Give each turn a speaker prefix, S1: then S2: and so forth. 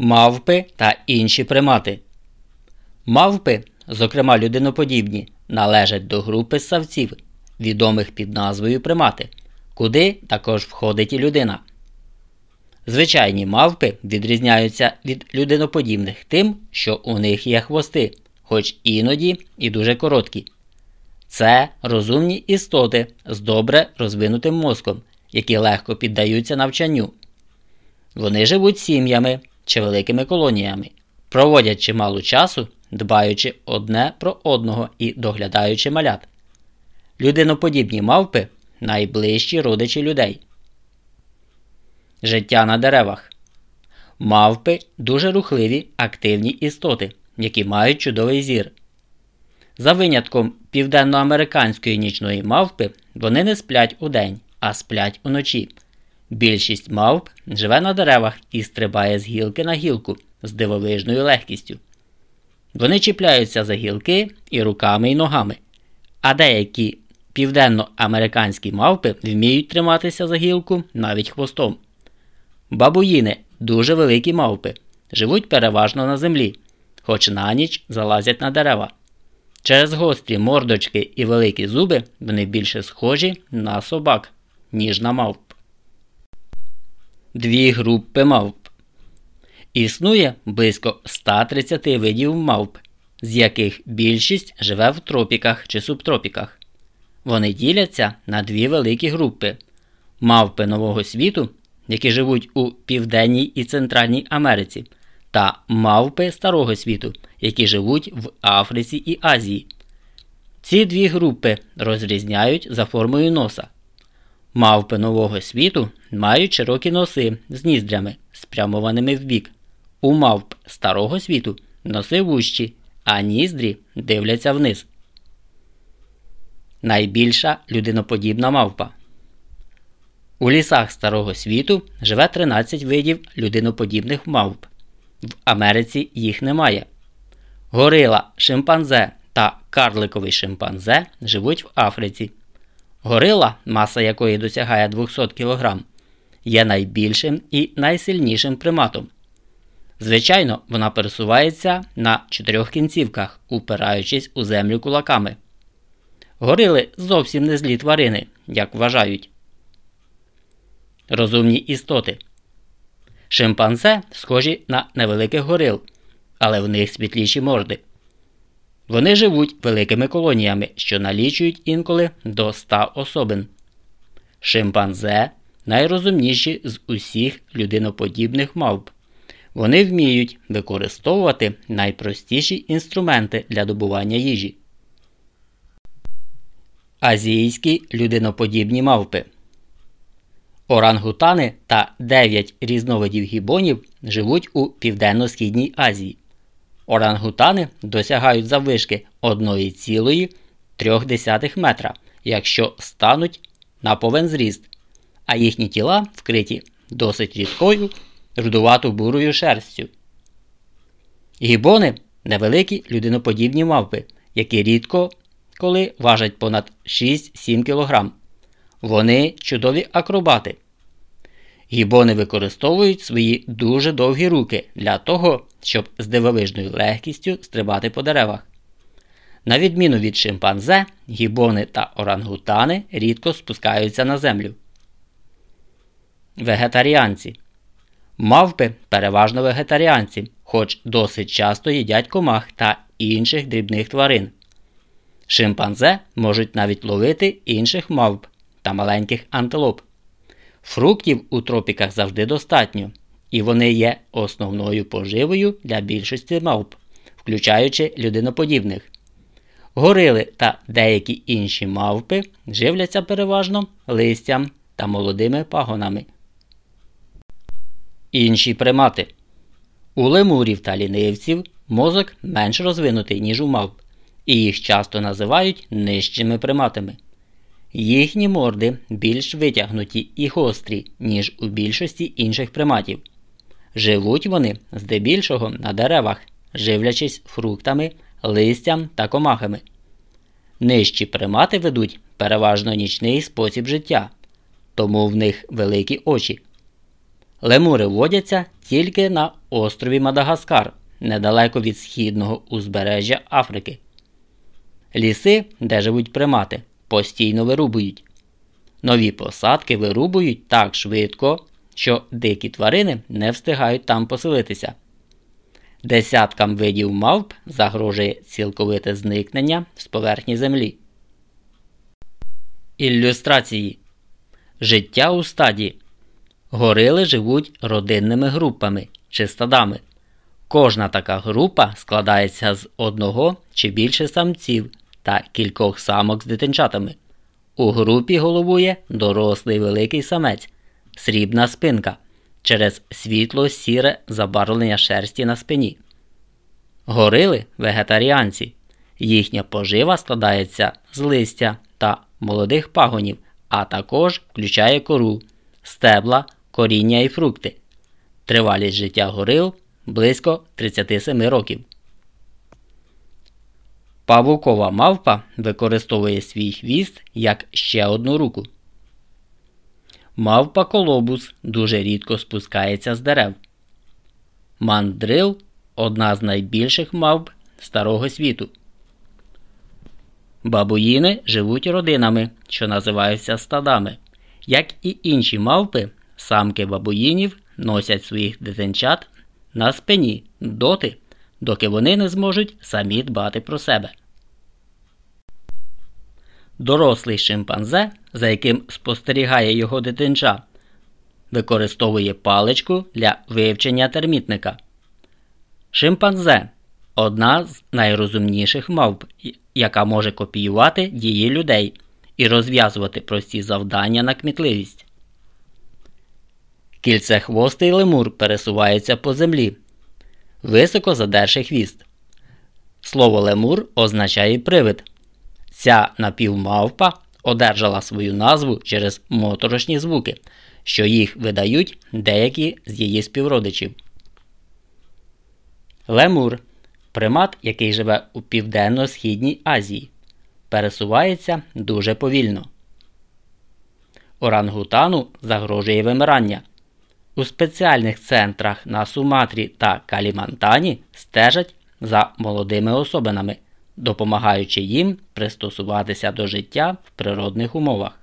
S1: Мавпи та інші примати. Мавпи, зокрема людиноподібні, належать до групи ссавців, відомих під назвою примати, куди також входить і людина. Звичайні мавпи відрізняються від людиноподібних тим, що у них є хвости, хоч іноді і дуже короткі. Це розумні істоти з добре розвинутим мозком, які легко піддаються навчанню. Вони живуть сім'ями чи великими колоніями, проводять чимало часу, дбаючи одне про одного і доглядаючи малят. Людиноподібні мавпи найближчі родичі людей. Життя на деревах. Мавпи дуже рухливі, активні істоти, які мають чудовий зір. За винятком південноамериканської нічної мавпи, вони не сплять удень, а сплять уночі. Більшість мавп живе на деревах і стрибає з гілки на гілку з дивовижною легкістю. Вони чіпляються за гілки і руками і ногами, а деякі південноамериканські мавпи вміють триматися за гілку навіть хвостом. Бабуїни дуже великі мавпи, живуть переважно на землі, хоч на ніч залазять на дерева. Через гострі мордочки і великі зуби вони більше схожі на собак, ніж на мавп. Дві групи мавп. Існує близько 130 видів мавп, з яких більшість живе в тропіках чи субтропіках. Вони діляться на дві великі групи мавпи Нового світу, які живуть у Південній і Центральній Америці, та мавпи Старого світу, які живуть в Африці і Азії. Ці дві групи розрізняють за формою носа. Мавпи нового світу мають широкі носи з ніздрями, спрямованими вбік. У мавп старого світу носи вущі, а ніздрі дивляться вниз. Найбільша людиноподібна мавпа. У лісах Старого світу живе 13 видів людиноподібних мавп. В Америці їх немає. Горила, шимпанзе та карликовий шимпанзе живуть в Африці. Горила, маса якої досягає 200 кг, є найбільшим і найсильнішим приматом. Звичайно, вона пересувається на чотирьох кінцівках, упираючись у землю кулаками. Горили зовсім не злі тварини, як вважають. Розумні істоти. Шимпанзе схожі на невеликих горил, але в них світліші морди. Вони живуть великими колоніями, що налічують інколи до 100 особин. Шимпанзе найрозумніші з усіх людиноподібних мавп. Вони вміють використовувати найпростіші інструменти для добування їжі. Азійські людиноподібні мавпи. Орангутани та 9 різновидів гібонів живуть у Південно-Східній Азії. Орангутани досягають заввишки 1,3 метра, якщо стануть на повен зріст, а їхні тіла вкриті досить рідкою рудувато бурою шерстю. Гібони невеликі людиноподібні мавпи, які рідко коли важать понад 6-7 кг. Вони чудові акробати. Гібони використовують свої дуже довгі руки для того, щоб з дивовижною легкістю стрибати по деревах. На відміну від шимпанзе, гібони та орангутани рідко спускаються на землю. Вегетаріанці Мавпи переважно вегетаріанці, хоч досить часто їдять комах та інших дрібних тварин. Шимпанзе можуть навіть ловити інших мавп та маленьких антилоп. Фруктів у тропіках завжди достатньо, і вони є основною поживою для більшості мавп, включаючи людиноподібних. Горили та деякі інші мавпи живляться переважно листям та молодими пагонами. Інші примати. У лемурів та лінивців мозок менш розвинутий, ніж у мавп, і їх часто називають нижчими приматами. Їхні морди більш витягнуті і гострі, ніж у більшості інших приматів. Живуть вони здебільшого на деревах, живлячись фруктами, листям та комахами. Нижчі примати ведуть переважно нічний спосіб життя, тому в них великі очі. Лемури водяться тільки на острові Мадагаскар, недалеко від східного узбережжя Африки. Ліси, де живуть примати, постійно вирубують. Нові посадки вирубують так швидко, що дикі тварини не встигають там поселитися. Десяткам видів мавп загрожує цілковите зникнення з поверхні землі. Ілюстрації Життя у стаді. Горили живуть родинними групами чи стадами. Кожна така група складається з одного чи більше самців та кількох самок з дитинчатами. У групі головує дорослий великий самець, срібна спинка через світло сіре забарвлення шерсті на спині. Горили вегетаріанці. Їхня пожива складається з листя та молодих пагонів, а також включає кору, стебла, коріння і фрукти. Тривалість життя горил близько 37 років. Павукова мавпа використовує свій хвіст як ще одну руку. Мавпа колобус дуже рідко спускається з дерев. Мандрил одна з найбільших мавп старого світу. Бабуїни живуть родинами, що називаються стадами. Як і інші мавпи, самки бабуїнів носять своїх дитинчат на спині доти, доки вони не зможуть самі дбати про себе. Дорослий шимпанзе, за яким спостерігає його дитинча, використовує паличку для вивчення термітника. Шимпанзе одна з найрозумніших мавп, яка може копіювати дії людей і розв'язувати прості завдання на кмітливість. Кільцехвостий лемур пересувається по землі, високо задерши хвіст. Слово лемур означає привид. Ця напівмавпа одержала свою назву через моторошні звуки, що їх видають деякі з її співродичів. Лемур примат, який живе у Південно-Східній Азії, пересувається дуже повільно. Орангутану загрожує вимирання. У спеціальних центрах на Суматрі та Калімантані стежать за молодими особинами, допомагаючи їм пристосуватися до життя в природних умовах.